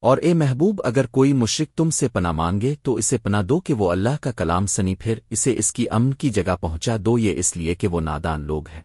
اور اے محبوب، اگر کوئی مشرق تم سے پناہ مانگے تو اسے پناہ دو کہ وہ اللہ کا کلام سنی، پھر اسے اس کی امن کی جگہ پہنچا، دو یہ اس لیے کہ وہ نادان لوگ ہیں۔